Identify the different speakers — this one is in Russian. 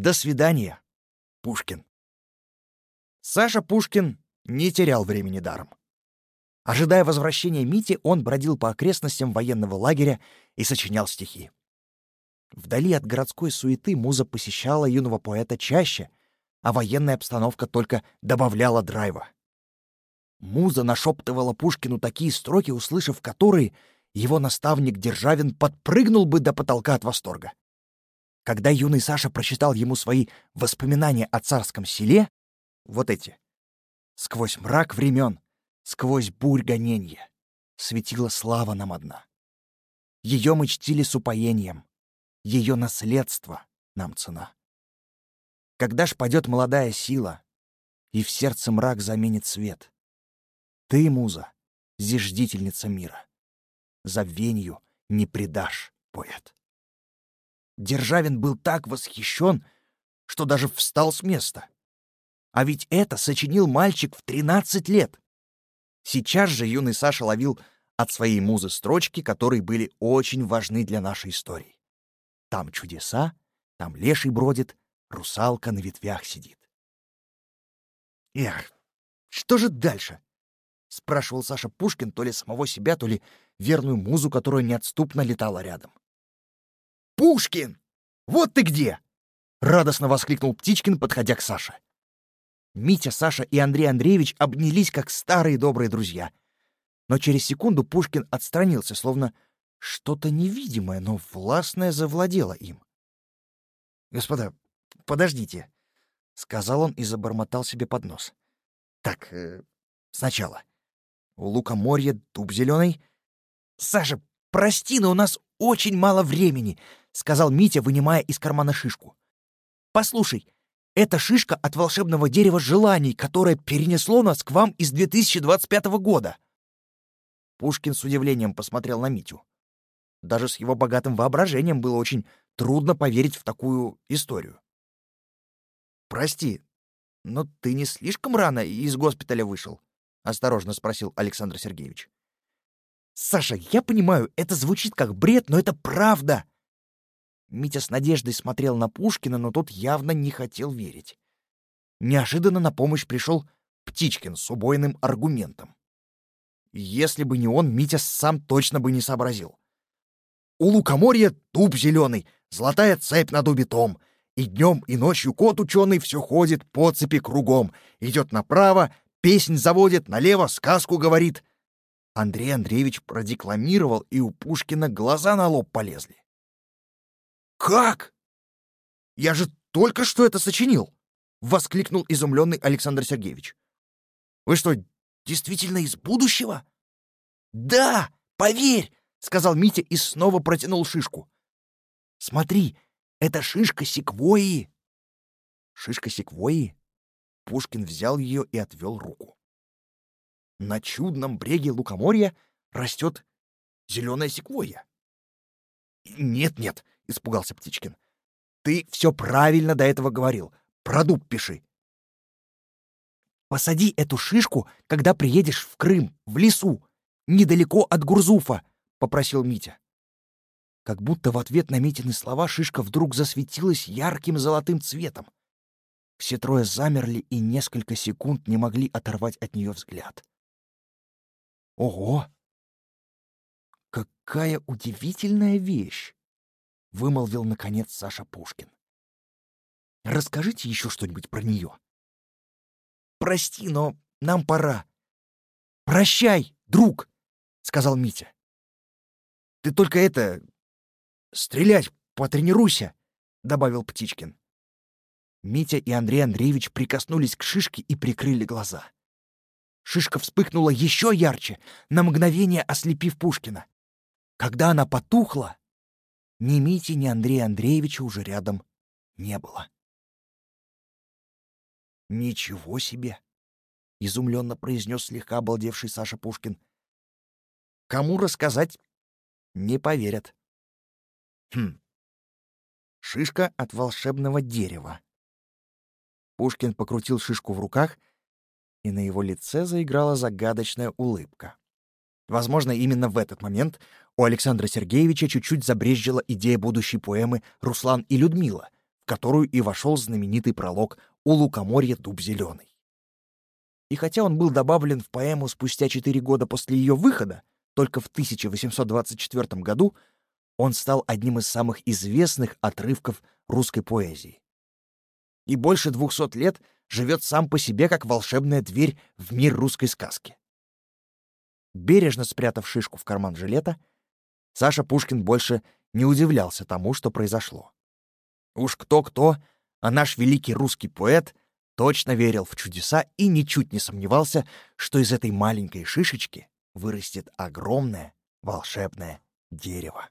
Speaker 1: До свидания, Пушкин. Саша Пушкин не терял времени даром. Ожидая возвращения Мити, он бродил по окрестностям военного лагеря и сочинял стихи. Вдали от городской суеты муза посещала юного поэта чаще, а военная обстановка только добавляла драйва. Муза нашептывала Пушкину такие строки, услышав которые, его наставник Державин подпрыгнул бы до потолка от восторга. Когда юный Саша прочитал ему свои воспоминания о царском селе, вот эти, «Сквозь мрак времен, сквозь бурь гоненья, светила слава нам одна. Ее мы чтили с упоением, ее наследство нам цена. Когда ж падет молодая сила, и в сердце мрак заменит свет? Ты, муза, зиждительница мира, забвенью не предашь, поэт. Державин был так восхищен, что даже встал с места. А ведь это сочинил мальчик в 13 лет. Сейчас же юный Саша ловил от своей музы строчки, которые были очень важны для нашей истории. Там чудеса, там леший бродит, русалка на ветвях сидит. Эх, что же дальше? — спрашивал Саша Пушкин то ли самого себя, то ли верную музу, которая неотступно летала рядом. «Пушкин! Вот ты где!» — радостно воскликнул Птичкин, подходя к Саше. Митя, Саша и Андрей Андреевич обнялись, как старые добрые друзья. Но через секунду Пушкин отстранился, словно что-то невидимое, но властное завладело им. «Господа, подождите», — сказал он и забормотал себе под нос. «Так, э, сначала у лукоморья дуб зеленый. «Саша, прости, но у нас очень мало времени», — сказал Митя, вынимая из кармана шишку. «Послушай, это шишка от волшебного дерева желаний, которое перенесло нас к вам из 2025 года». Пушкин с удивлением посмотрел на Митю. Даже с его богатым воображением было очень трудно поверить в такую историю. «Прости, но ты не слишком рано из госпиталя вышел?» — осторожно спросил Александр Сергеевич. «Саша, я понимаю, это звучит как бред, но это правда!» Митя с надеждой смотрел на Пушкина, но тот явно не хотел верить. Неожиданно на помощь пришел Птичкин с убойным аргументом. Если бы не он, Митя сам точно бы не сообразил. У лукоморья дуб зеленый, золотая цепь над убитом, и днем, и ночью кот ученый все ходит по цепи кругом, идет направо, песнь заводит, налево сказку говорит. Андрей Андреевич продекламировал, и у Пушкина глаза на лоб полезли. «Как? Я же только что это сочинил!» — воскликнул изумленный Александр Сергеевич. «Вы что, действительно из будущего?» «Да, поверь!» — сказал Митя и снова протянул шишку. «Смотри, это шишка секвойи!» «Шишка секвойи?» Пушкин взял ее и отвел руку. На чудном бреге лукоморья растет зеленая секвойя. «Нет-нет», — испугался Птичкин. «Ты все правильно до этого говорил. Про дуб пиши». «Посади эту шишку, когда приедешь в Крым, в лесу, недалеко от Гурзуфа», — попросил Митя. Как будто в ответ на Митины слова шишка вдруг засветилась ярким золотым цветом. Все трое замерли и несколько секунд не могли оторвать от нее взгляд. «Ого! Какая удивительная вещь!» — вымолвил, наконец, Саша Пушкин. «Расскажите еще что-нибудь про нее». «Прости, но нам пора». «Прощай, друг!» — сказал Митя. «Ты только это... стрелять потренируйся», — добавил Птичкин. Митя и Андрей Андреевич прикоснулись к шишке и прикрыли глаза. Шишка вспыхнула еще ярче, на мгновение ослепив Пушкина. Когда она потухла, ни Мити, ни Андрея Андреевича уже рядом не было. «Ничего себе!» — изумленно произнес слегка обалдевший Саша Пушкин. «Кому рассказать, не поверят». «Хм. Шишка от волшебного дерева», Пушкин покрутил шишку в руках, и на его лице заиграла загадочная улыбка. Возможно, именно в этот момент у Александра Сергеевича чуть-чуть забрезжила идея будущей поэмы «Руслан и Людмила», в которую и вошел знаменитый пролог «У лукоморья дуб зеленый». И хотя он был добавлен в поэму спустя четыре года после ее выхода, только в 1824 году, он стал одним из самых известных отрывков русской поэзии. И больше двухсот лет живет сам по себе как волшебная дверь в мир русской сказки. Бережно спрятав шишку в карман жилета, Саша Пушкин больше не удивлялся тому, что произошло. Уж кто-кто, а наш великий русский поэт точно верил в чудеса и ничуть не сомневался, что из этой маленькой шишечки вырастет огромное волшебное дерево.